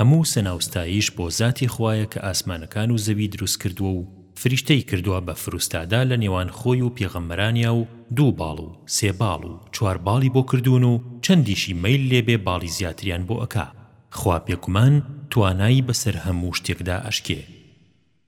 هەموو سەنا و ستایش بۆ زاتی خوایە کە ئاسمانەکان و زەوی دروست کردووە و فریشتەی کردووە بە فروستادا لە نێوان خۆی و پێغەمبەرانیا و دوو باڵ و سێ باڵ و چوار باڵی بۆ کردوون و چەندیشی مەیل لێ بێ باڵی زیاتریان بۆ ئەکا. خوا بێگومان توانای بەسەر هەموو شتێکدا ئەشکێ.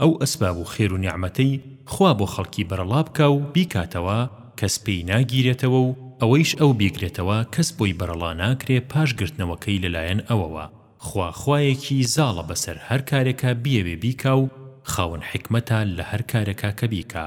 ئەو ئەسباب و خێر و نیعمەتەی خوا بۆ خەڵکی بەرەڵا بکا و بیکاتەوە کەس پێی ناگیرێتەوە و ئەوەیش ئەو بیگرێتەوە کەس بۆی بەرەڵا ناکرێ پاش گرتنەوەکەی لەلایەن ئەوەوە خوا خوایەکی زاڵە بەسەر هەر کارێکا بیەوێ بیکا و خاوەن حیکمەتە لە هەر کارێکا کە بیکا.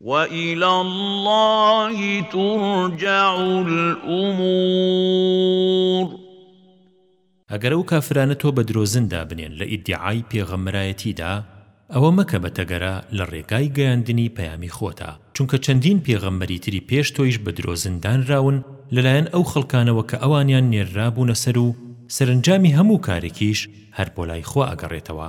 وإلی اللە ترجع الأمور. ئەگەر ئەو کافرانە تۆ بە درۆزن دابنێن لە ئیدیعای پێغەمبەرایەتیدا ئەوە مەکە بە تەگەرە لە ڕێگای گەیاندنی پەیامی خۆتا چونکە چەندین پێغەمبەری تری پێش تۆیش بە درۆزن دانراون لەلایەن ئەو خەڵکانەوە کە ئەوانیان نێررابوونە سەر و سەرەنجامی هەموو کارێکیش هەر بۆ لای خوا ئەگەڕێتەوە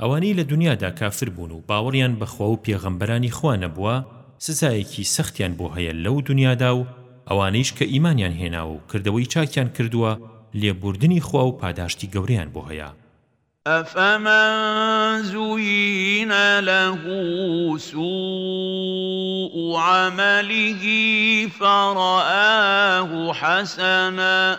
ئەوانەی لە دونیادا کافر بوون و باوەڕیان بە خوا و پێغەمبەرانی خوا نەبووە سزایەکی سەختیان بۆ هەیە لەو دونیادا و ئەوانەیش کە ئیمانیان هێناوە و کردەوەی چاکیان کردووە لێبووردنی خوا و پاداشتی گەورەیان بۆ هەیە. أفمن زين له سوء عمله فرآه حسنا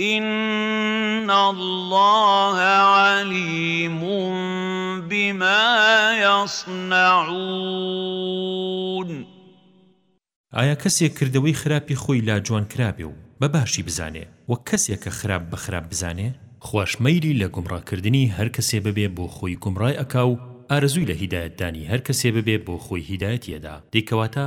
ان اللە علیم بما یصنعون. ئایا کەسێک کردەوەی خراپی خۆی لا جوان کرابێ و بە باشی بزانێ وەک کەسێکە خراپ بە خراپ بزانێ؟ خواش مەیلی لە گومڕا کردنی هەر کەسێ ببێ بۆ خۆی گومڕای ئەکا و ئارەزووی لە هیدایەت دانی هەر کەسێ ببێ بۆ خۆی هیدایەتی ئەدا دەی کەواتە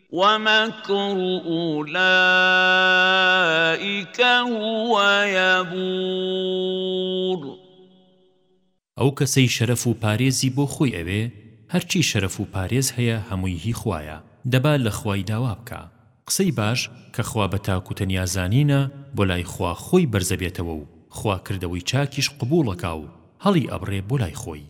ومکر اولئک هو یبور. ئەو کەسەی شەرەف و پارێزی بۆ خۆی ئەوێ، هەرچی شەرەف و پارێز هەیە هەمووی هی خوایە، دەبا لە خوای داوا بکا. قسەی باش کە خوا بە تاک و تەنیا زانینە بۆ لای خوا خۆی بەرزەبێتەوە و خوا کردەوەی چاکیش قبوڵەکا و هەڵیئەبڕێ بۆ لای خۆی.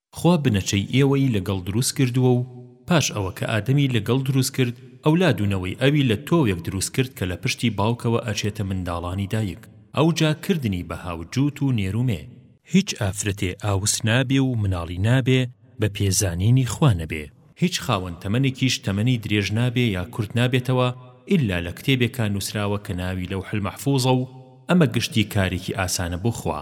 خوا بنەچەی ئێوەی لە گڵ دروست کردووە و پاش ئەوە کە ئادەمی لە گڵ دروست کرد ئەولاد و نەوەی ئەوی لە تۆوێک دروست کرد کە لە پشتی باوکەوە ئەچێتە منداڵانی دایک ئەوجا کردنی بە هاوجووت و نێر و مێ. هیچ ئافرەتێ ئاوس نابێ و مناڵی نابێ بە پێ زانینی خوا نەبێ. هیچ خاوەن تەمەنێکیش تەمەنی درێژ نابێ یا کورت نابێتەوە ئیلا لە کتێبێکا نووسراوە کە ناوی لەوح المحفوظە و ئەمە گشتی کارێکی ئاسانە بۆ خوا.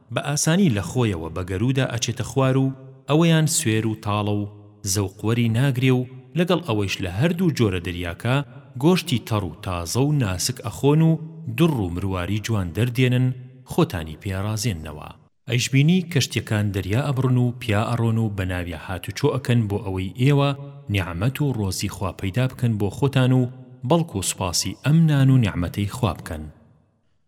بە ئاسانی لە خۆیەوە بە گەروودا ئەچێتە خوار و ئەویان سوێر و تاڵە و زەوق وەری ناگرێ و لەگەڵ ئەوەیش لە هەر دوو جۆرە دەریاکە گۆشتی تەڕ و تازە و ناسک ئەخۆن و دڕ و مرواری جوان دەردێنن خۆتانی پێ ئەڕازێننەوە. ئەیشبینی کەشتیەکان دەریا ئەبڕن و پیا ئەڕۆن و بە ناویا هاتوچۆ ئەکەن بۆ ئەوەی ئێوە نیعمەت و ڕۆزی خوا پەیدا بکەن بۆ خۆتان و بەڵکو سوپاسی ئەم نان و نیعمەتەی خوا بکەن.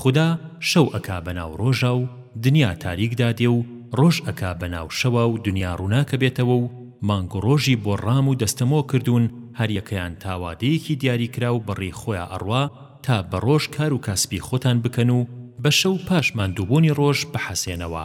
خودا شەو ئەکا بەناو ڕۆژا و دنیا تاریک دادێ و ڕۆژ ئەکا بەناو شەوا و دنیا ڕووناکە بێتەوە و مانگ و ڕۆژی بۆ ڕام و دەستەمۆ کردوون هەریەکەیان تا وادەیەکی دیاری کراو بەڕێی خۆیا ئەڕوا تا بەڕۆژ کار و کاسبی خۆتان بکەن و بەشەو پاش ماندووبوونی ڕۆژ بحەسێنەوە.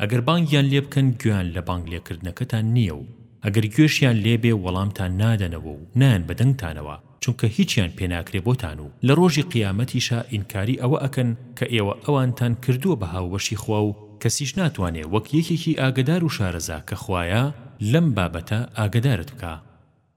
ئەگەر بانگیان لێ بکەن گوێیان لە بانگ لێ کردنەکەتان نییە و ئەگەر گوێشیان لێ بێ وەڵامتان نادەنەوە و نایەن بە دەنگتانەوە چونکە هیچیان پێ ناکرێ بۆتان و لە ڕۆژی قیامەتیشا ئینکاری ئەوە ئەکەن کە ئێوە ئەوانتان کردووە بە هاوبەشی خوا و کەسیش ناتوانێ وەک یەکێکی ئاگەدار و شارەزا کە خوایە لەم بابەتە ئاگەدارت بکا.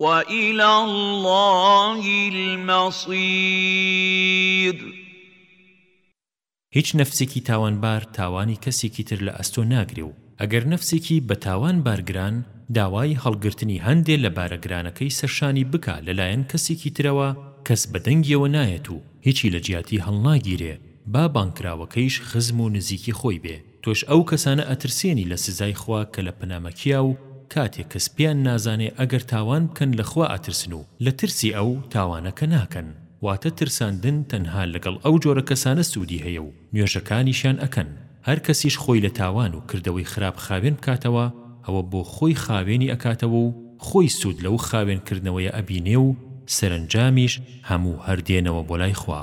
وإلی اللە المصیر هیچ نەفسێکی تاوانبار تاوانی کەسێکی تر لە ئەستۆ ناگرێ و ئەگەر نەفسێکی بە تاوان بارگران داوای هەڵگرتنی هەندێ لە بارە گرانەکەی سەرشانی بکا لە لایەن کەسێکی ترەوە کەس بە دەنگیەوە نایەت و هیچی لە جیاتی هەڵناگیرێ با بانگکراوەکەیش خزم و نزیکی خۆی بێ تۆش ئەو کەسانە ئەترسێنی لە سزای خوا کە لە پنەمەکیا و کاتێ کەس پێیان نازانێ ئەگەر تاوان بکەن لە خوا ئەترسن و لە ترسی ئەو تاوانەکە ناکەن واتە ترساندن تەنها لەگەڵ ئەو جۆرە کەسانە سوودی هەیە و نوێژەکانیشیان ئەکەن هەر کەسیش خۆی لە تاوان و کردەوەی خراپ خاوێن بکاتەوە ئەوە بۆ خۆی خاوێنی ئەکاتەوە و خۆی سوود لەو خاوێن کردنەوەیە ئەبینێ و سەرەنجامیش هەموو هەر دێنەوە بۆ لای خوا.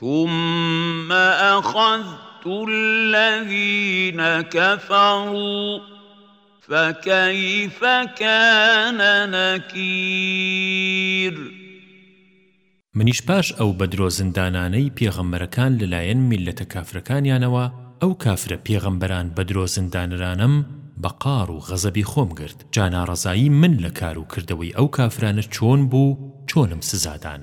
ثم اخذت الذین کفروا فکیف کان نکیر منیش پاش ئەو بەدرۆ زندانانەی پێغەمبەرەکان لەلایەن میللەتە کافرەکانیانەوە ئەو کافرە پێغەمبەران بەدرۆ زندانرانەم بە قاڕ و غەزەبی خۆم گرت جا ناڕەزایی من لە کار و کردەوەی ئەو کافرانە چۆن بوو چۆنم سزادان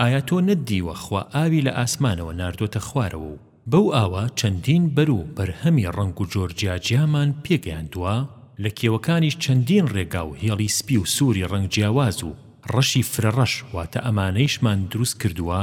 ئایا تۆ نەتدیوە خوا ئاوی لە ئاسمانەوە ناردۆتە خوارەوە و بەو ئاوە چەندین بەر و بەرهەمی ڕەنگ و جۆر جیاجیامان پێ گەیاندووە؟ لە کێوەکانیش چەندین ڕێگا و هێڵی سپی و سووری ڕەنگ جیاواز و ڕەشی فرەڕەش واتە ئەمانەیشمان دروست کردووە؟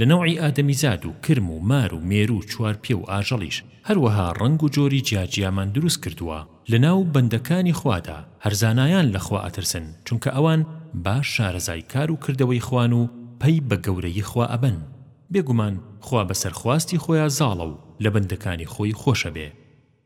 لە نەوعی ئادەمیزاد و کرم و مار و مێروو و چوارپێ و ئاژەڵیش هەروەها ڕەنگ و جۆری جیاجیامان دروست کردووە لە ناو بەندەکانی خوادا هەر زانایان لە خوا ئەترسن چونکە ئەوان باش شارەزای کار و کردەوەی خوان و پەی بە گەورەیی خوا ئەبەن بێگومان خوا بەسەر خواستی خۆیا زاڵە و لە بەندەکانی خۆی خۆشەبێ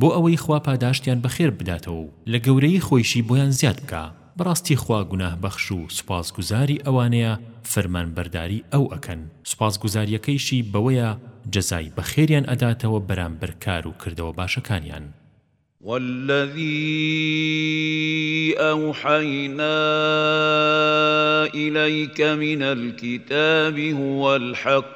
بۆ ئەوەی خوا پاداشتیان بەخێر بداتەوە و لە گەورەیی خۆیشی بۆیان زیاد بکا، بەڕاستی خوا گوناه بەخش و سوپاسگوزاری ئەوانەیە فەرمانبەرداری ئەو ئەکەن، سوپاسگوزاریەکەیشی بەوەیە جەزای بەخێریان ئەداتەوە بەرامبەر کار و کردەوە باشەکانیان. والذی اوحینا الیک من الکتاب هو الحق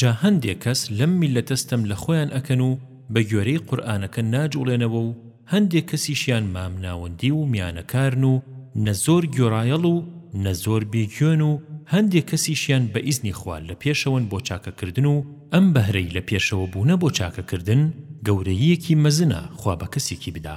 جا هەندێ کەس لەم میللەتە ستەم لە خۆیان ئەکەن و بە گوێرەی قورئانەکە ناجوڵێنەوە و هەندێ کەسیشیان مام ناوەندی و میانەکارن و نە زۆر گوێڕایەڵ و نە زۆر بێ گوێن و هەندێ کەسیشیان بە ئیزنی خوا لە پێشەوەن بۆ چاکەکردن و ئەم بەهرەی لە پێشەوە بوونە بۆ چاکەکردن گەورەییەکی مەزنە خوا بە کەسێکی بدا.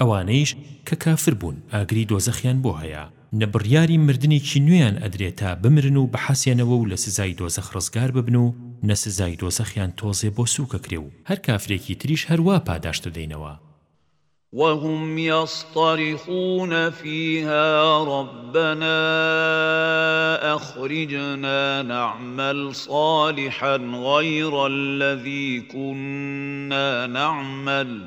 ئەوانەیش کە کافر بوون ئاگری دۆزەخیان بۆ هەیە، نە بڕیاری مردنێکی نوێیان ئەدرێ تا بمرن و بحەسێنەوە و لە سزای دۆزەخ ڕزگار ببن و نە سزای دۆزەخیان تۆزێ بۆ سووک ئەکرێ و هەر کافرێکی تریش هەر وا پاداشت ئەدەینەوە. وهم یصطرخون فیها ربنا اخرجنا نعمل صالحا غیر الذی کنا نعمل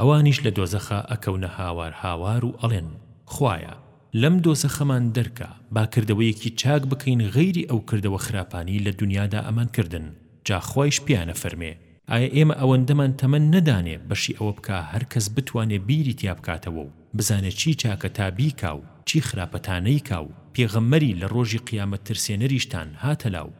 ئەوانیش لە دۆزەخا ئەکەونە هاوار هاوار و ئەڵێن، خوایە لەم دۆزەخەمان دەرکە، با کردەوەیەکی چاک بکەین غەیری ئەو کردەوە خراپانەی لە دونیادا ئەمان کردن، جا خوایش پێیان ئەفەرمێ، ئایا ئێمە ئەوەندەمان تەمەن نەدانێ بەشی ئەوە بکا هەر کەس بتوانێ بیری تیا بکاتەوە و بزانێ چی چاکە تا بیکا و چی خراپە تا نەیکا و پێغەمبەری لە ڕۆژی قیامەت ترسێنەریشتان هاتە لاو،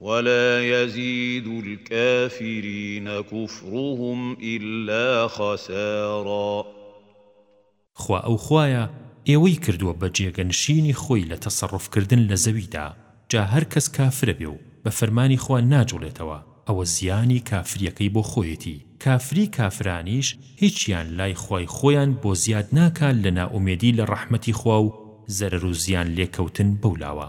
ولا یزید الکافرین کفرهم الا خسارا. خوا ئەو خوایە ئێوەی کردووە بە جێگەنشینی خۆی لە تەسەڕوف کردن لە زەویدا، جا هەر کەس کافرە بێ و بە فەرمانی خوا ناجوڵێتەوە ئەوە زیانی کافریەکەی بۆ خۆیەتی، کافری کافرانیش هیچیان لای خوای خۆیان بۆ زیاد ناکا لە نائومێدی لە ڕەحمەتی خوا و زەرەر و زیان لێکەوتن بەولاوە.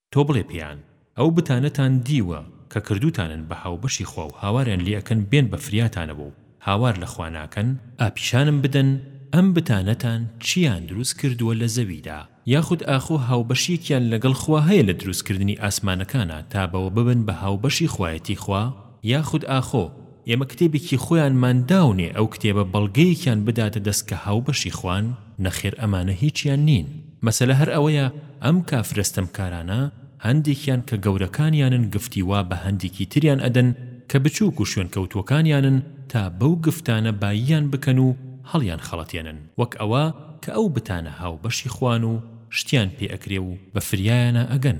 تۆ بڵێ پێیان، ئەو بتانەتان دیوە کە کردووتانن بە هاوبەشی خوا و هاواریان لێ ئەکەن بێن بە فریاتانەوە و هاوار لە خوا ناکەن، ئا پیشانم بدەن ئەم بتانەتان چییان دروست کردووە لە زەویدا، یاخود ئاخۆ هاوبەشییەکیان لەگەڵ خوا هەیە لە دروستکردنی ئاسمانەکانا تا بەوە ببن بە هاوبەشی خوایەتی خوا، یاخود ئاخۆ ئێمە کتێبێکی خۆیانمان داونێ ئەو کتێبە بەڵگەیەکیان بداتە دەست کە هاوبەشی خوان؟ نەخێر ئەمانە هیچیان نین مەسەلە هەر ئەوەیە ئەم کافرە ستەمکارانە هەندێکیان کە گەورەکانیانن گفتی وا بە هەندێکی تریان ئەدەن کە بچوک و شوێنکەوتووەکانیانن تا بەو گفتانە باییان بکەن و هەڵیان خەڵەتێنن وەک ئەوە کە ئەو بتانە هاوبەشی خوان و شتیان پێ ئەکرێ و بە فریایانا ئەگەن.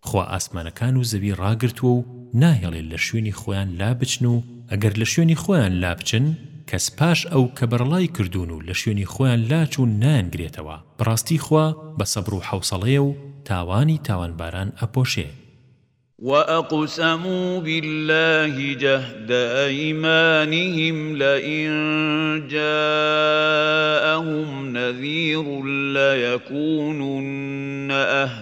خوا ئاسمانەکان و زەوی ڕاگرتووە و ناهێڵێ لە شوێنی خۆیان لا بچن و ئەگەر لە شوێنی خۆیان لا بچن کەس پاش ئەو کە بەرەڵای کردوون و لە شوێنی خۆیان لا چوون نایانگرێتەوە بەڕاستی خوا بە سەبر و حەوسەڵەیە و تاوانی تاوانباران ئەپۆشێ. وأقسموا بالله جهد أيمانهم لئن جاءهم نذير ليكونن أهدی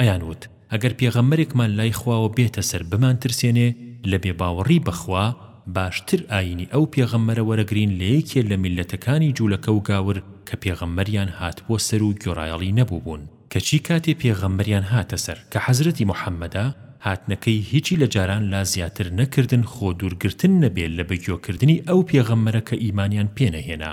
ئەیان وت، ئەگەر پێغەمبەرێکمان لای خواوە بێتە سەر بمانترسێنێ لە بێ باوەڕی بە خوا، باشتر ئایینی ئەو پێغەمبەرە وەرەگرین لە یەکێ لە میللەتەکانی جوولەکە و گاور کە پێغەمبەریان هاتبووە سەر و گوێڕایەڵی نەبووبوون، کەچی کاتێ پێغەمبەریان هاتە سەر کە حەزرەتی محەممەدە، هاتنەکەی هیچی لە جاران لا زیاتر نەکردن خۆ دوورگرتن نەبێ لە بەگوێکردنی ئەو پێغەمبەرە کە ئیمانیان پێ نەهێنا.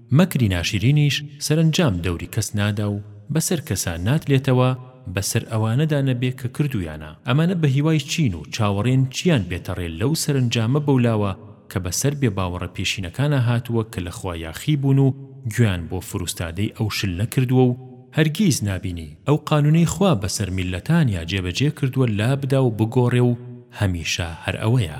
مەکری ناشرینیش سەرەنجام دەوری کەس نادا و بەسەر کەسا ناتلێتەوە بەسەر ئەوانەدا نەبێ کە کردویانە، ئەمانە بەهیوای چین و چاوەڕێن چیان بێتە ڕێ لەو سەرەنجامە بەولاوە کە بەسەر بێ باوەڕە پێشینەکانا هاتووە کە لەخوا یاخی بوون و گوێیان بۆ فروستادەی ئەو شل نەکردووە و هەرگیز نابینی ئەو قانونەی خوا بەسەر میللەتانیا جێبەجێ کردووە لابدا و بگۆڕێ و هەمیشە هەر ئەوەیە.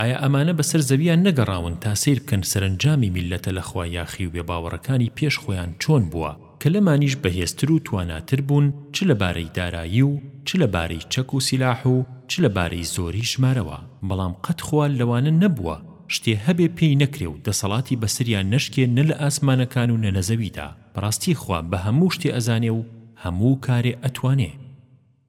ئایا ئەمانە بەسەر زەویان نەگەڕاون تا سەیر بکەن سەرەنجامی میللەتە لە خوا یاخی و بێباوەڕەکانی پێش خۆیان چۆن بووە کە لەمانیش بەهێزتر و تواناتر بوون چ لە بارەی دارایی و چ لە بارەی چەک و سیلاح و چ لە بارەی زۆری ژمارەوە بەڵام قەت خوا لەوانە نەبووە شتێ هەبێ پێی نەکرێ و دەسەڵاتی بەسەریان نەشکێ نە لە ئاسمانەکان و نە لە زەویدا بەڕاستی خوا بە هەموو شتێ ئەزانێ و هەموو کارێ ئەتوانێ.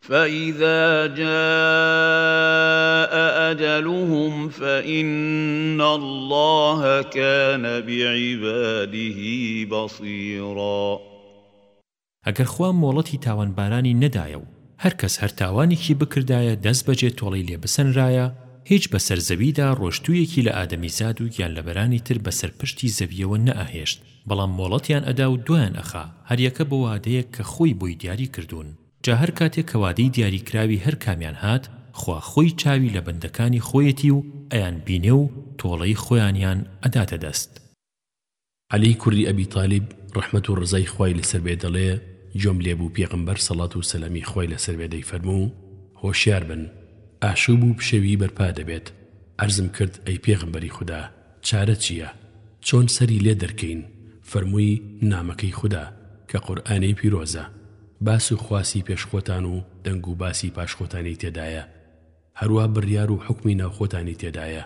فَإِذَا جَاءَ أَجَلُهُمْ فَإِنَّ اللَّهَ کَانَ بِعِبَادِهِ بَصِیرًا ئەگەر خوا مۆڵەتی تاوانبارانی نەدایە و هەر کەس هەر تاوانێکی بکردایە دەست بەجێ تۆڵەی لێ بسەنرایە هیچ بەسەر زەویدا ڕۆشتوویەکی لە ئادەمیزاد و گیانلەبەرانی تر بەسەر پشتی زەویەوە نەئەهێشت بەڵام مۆڵەتیان ئەدا و دوایان ئەخا هەریەکە بۆ وادەیەک کە خۆی بۆی دیاری کردوون جا هەر کاتێ کە وادەی دیاری کراوی هەر کامیان هات خوا خۆی چاوی لە بەندەکانی خۆیەتی و ئەیان بینێ و تۆڵەی خۆیانیان ئەداتە دەست. عەلی کوڕی ئەبی تالیب ڕەحمەت و ڕەزای خوای لەسەر بێ دەڵێ، گوێم لێ بوو پێغەمبەر سەڵات و سەلامی خوای لەسەر بێ دەیفەرموو، هۆشیار بن، ئاشوب و پشێویی بەرپا دەبێت، عەرزم کرد، ئەی پێغەمبەری خودا، چارە چیە؟ چۆن سەری لێ دەرکەین؟ فەرمووی، نامەکەی خودا، کە قورئانی پیرۆزە، باس و خواسی پێش خۆتان و دەنگ و باسی پاش خۆتانی تێدایە، هەروا بڕیار و حوکمی ناو خۆتانی تێدایە،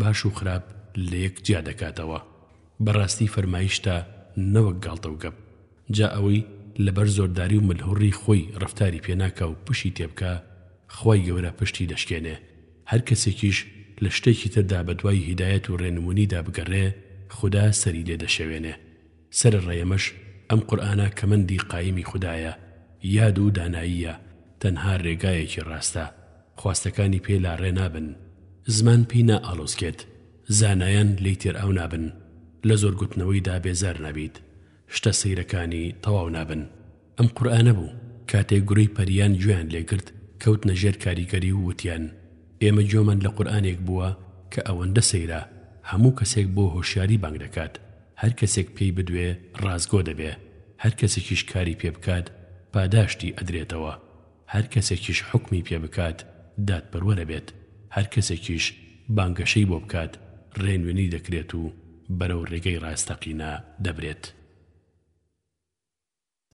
باش و خراپ لە یەک جیا دەکاتەوە. بەڕاستی فەرمایشتە نەوەک گاڵتە و گەپ. جا ئەوەی لەبەر زۆرداری و ملهوڕی خۆی ڕەفتاری پێ ناکا و پشی تێبکا، خوای گەورە پشتی دەشکێنێ. هەر کەسێکیش لە شتێکی تردا بە دوای هیدایەت و ڕێنمونیدا بگەڕێ خودا سەری لێ دەشێوێنێ. سەر ڕێ ئەمەش ئەم قورئانە کەمەندی قایمی خودایە، یاد و داناییە، تەنها ڕێگایەکی ڕاستە، خواستەکانی پێ لاڕێ نابن، زمان پێی نائاڵۆزکێت، زانایان لێی تێرئاو نابن، لە زۆر گوتنەوەیدا بێزار نابیت، شتە سەیرەکانی تەواو نابن. ئەم قورئانە بوو کاتێک گروی پەریان گوێیان لێگرت کەوتنە ژێر کاریگەری و وتیان ئێمە گوێمان لە قورئانێک بووە کە ئەوەندە سەیرە هەموو کەسێک بۆ هۆشیاری بانگ دەکات هەر کەسێک پێی بدوێ ڕاستگۆ دەبێ هەر کەسێکیش کاری پێ بکات پاداشتی ئەدرێتەوە هەر کەسێکیش حوکمی پێ بکات دادپەروەر ئەبێت هەر کەسێکیش بانگەشەی بۆ بکات ڕێنوێنی دەکرێت و بەرەو ڕێگەی ڕاستەقینە دەبرێت.